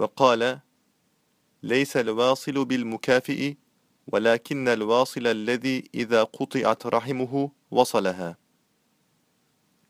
وقال ليس الواصل بالمكافئ ولكن الواصل الذي إذا قطعت رحمه وصلها.